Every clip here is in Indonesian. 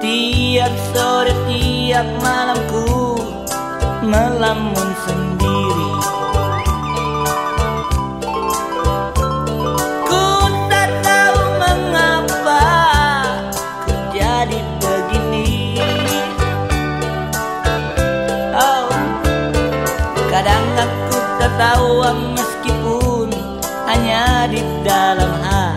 Tiap sore tiap malamku melamun sendiri meskipun hanya di dalam hati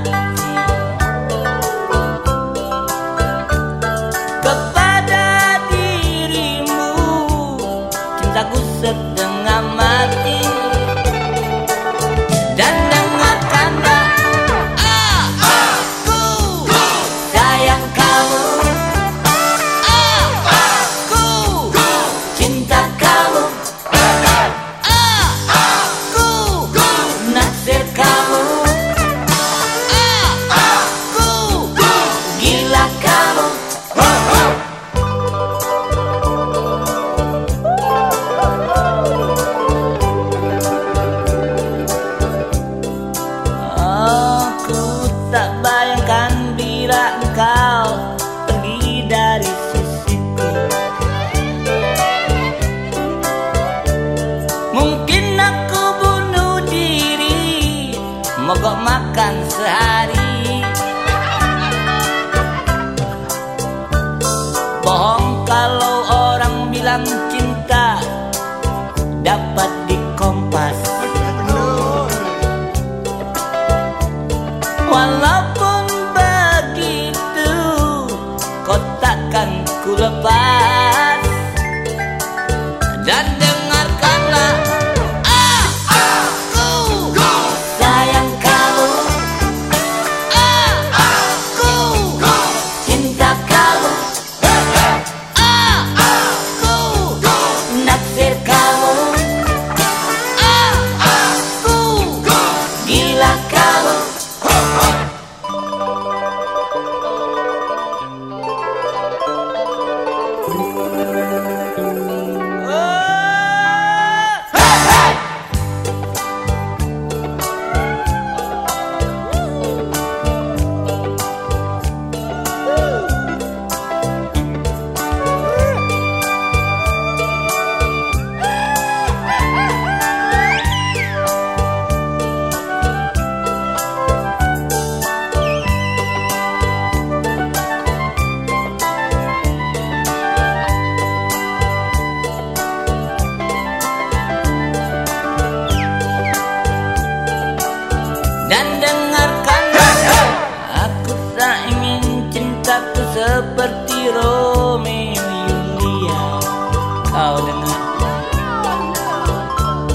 Dapat dikompas Walaupun begitu Kau takkan ku lepas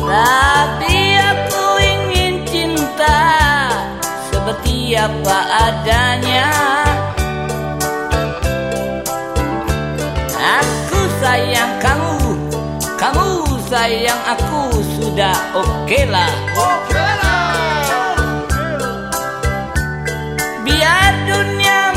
Tapi aku ingin cinta Seperti apa adanya. Aku sayang kamu Kamu sayang aku Sudah oke lah. Biar dunia